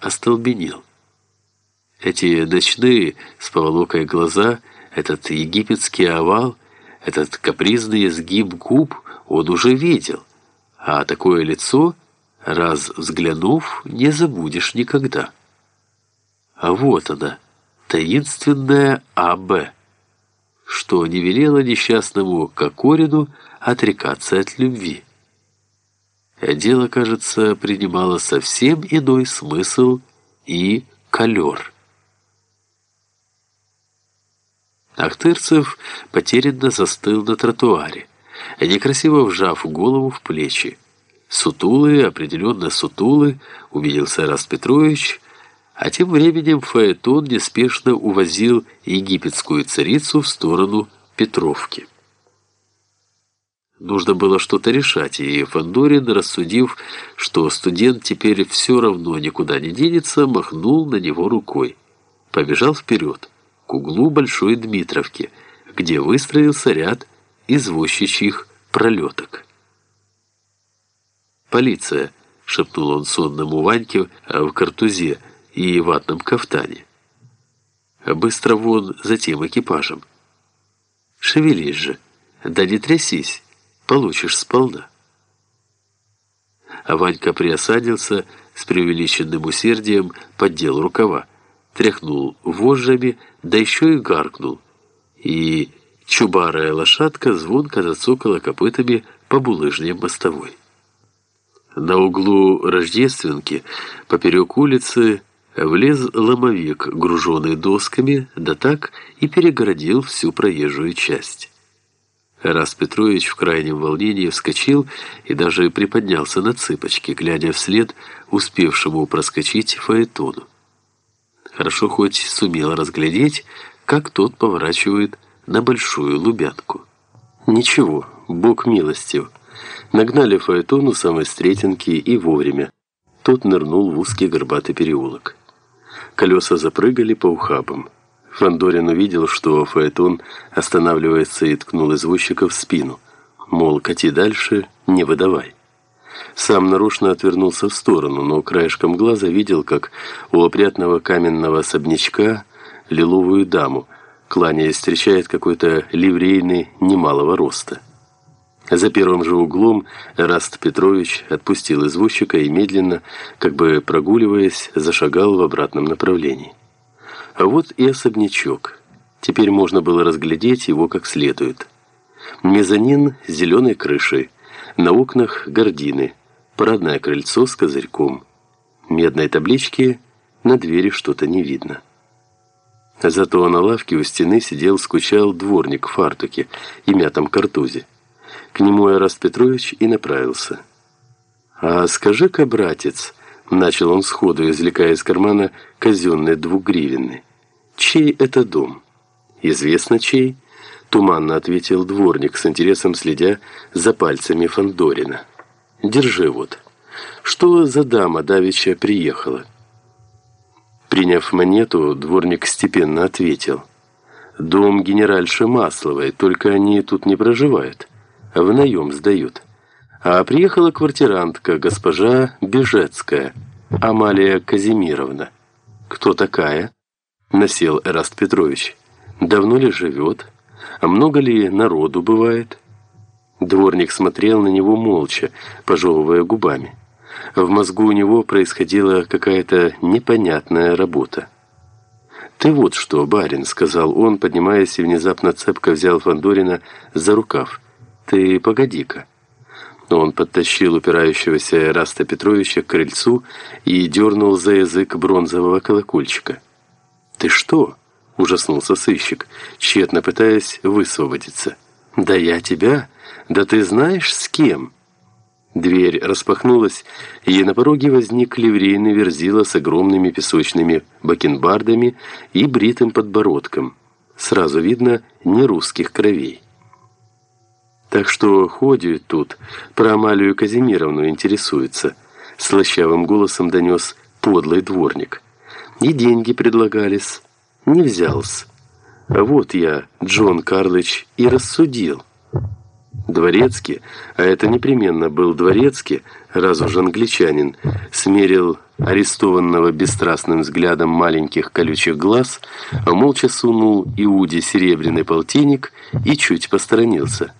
остолбенел. Эти ночные с поволокой глаза, этот египетский овал, этот капризный изгиб губ он уже видел, а такое лицо, раз взглянув, не забудешь никогда. А вот она, таинственная А.Б., что не велела несчастному Кокорину отрекаться от любви. Дело, кажется, принимало совсем иной смысл и колер. Ахтырцев потерянно застыл на тротуаре, некрасиво вжав голову в плечи. Сутулы, определенно сутулы, убедился Раст Петрович, а тем временем Фаэтон неспешно увозил египетскую царицу в сторону Петровки. Нужно было что-то решать, и Фандорин, рассудив, что студент теперь все равно никуда не денется, махнул на него рукой. Побежал вперед к углу Большой Дмитровки, где выстроился ряд извозчичьих пролеток. «Полиция!» — шепнул он сонному Ваньке в картузе и ватном кафтане. «Быстро вон за тем экипажем!» «Шевелись же! Да не трясись! Получишь сполна!» А Ванька приосадился с преувеличенным усердием, поддел рукава тряхнул вожжами, да еще и гаркнул. И чубарая лошадка звонко зацокала копытами по булыжням мостовой. На углу Рождественки, поперек улицы, влез ломовик, груженный досками, да так и перегородил всю проезжую часть. Раз Петрович в крайнем волнении вскочил и даже приподнялся на цыпочки, глядя вслед успевшему проскочить Фаэтону. Хорошо хоть сумел разглядеть, как тот поворачивает на большую лубянку. Ничего, бог милостив. Нагнали Фаэтону самой стретинки и вовремя. Тот нырнул в узкий горбатый переулок. Колеса запрыгали по ухабам. Фандорин увидел, что Фаэтон останавливается и ткнул извозчика в спину. Мол, кати дальше, не выдавай. Сам нарочно отвернулся в сторону, но краешком глаза видел, как у опрятного каменного особнячка лиловую даму, кланяясь, встречает какой-то ливрейный немалого роста. За первым же углом Раст Петрович отпустил извозчика и медленно, как бы прогуливаясь, зашагал в обратном направлении. А вот и особнячок. Теперь можно было разглядеть его как следует. Мезонин с зеленой крышей, на окнах гардины, парадное крыльцо с козырьком. Медной таблички на двери что-то не видно. Зато на лавке у стены сидел, скучал дворник в фартуке и мятом картузе. К нему Эраст Петрович и направился. «А скажи-ка, братец», — начал он сходу, извлекая из кармана казенный двугривенный, «чей это дом?» «Известно, чей?» Туманно ответил дворник, с интересом следя за пальцами Фандорина. «Держи вот. Что за дама давеча приехала?» Приняв монету, дворник степенно ответил. «Дом генеральши Масловой, только они тут не проживают, а в наем сдают. А приехала квартирантка, госпожа Бежецкая, Амалия Казимировна». «Кто такая?» — насел Эраст Петрович. «Давно ли живет?» А много ли народу бывает? Дворник смотрел на него молча, пожевывая губами. В мозгу у него происходила какая-то непонятная работа. «Ты вот что, барин», — сказал он, поднимаясь и внезапно цепко взял Фандорина за рукав. «Ты погоди-ка». Он подтащил упирающегося Раста Петровича к крыльцу и дернул за язык бронзового колокольчика. «Ты что?» ужаснулся сыщик, тщетно пытаясь высвободиться. «Да я тебя? Да ты знаешь, с кем?» Дверь распахнулась, и на пороге возник ливрейный верзила с огромными песочными бакенбардами и бритым подбородком. Сразу видно, не русских кровей. Так что ходит тут, про Амалию Казимировну интересуется, слащавым голосом донес подлый дворник. И деньги предлагались не взялся. А вот я, Джон Карлыч, и рассудил. Дворецкий, а это непременно был Дворецкий, раз уж англичанин, смерил арестованного бесстрастным взглядом маленьких колючих глаз, молча сунул Иуде серебряный полтинник и чуть посторонился.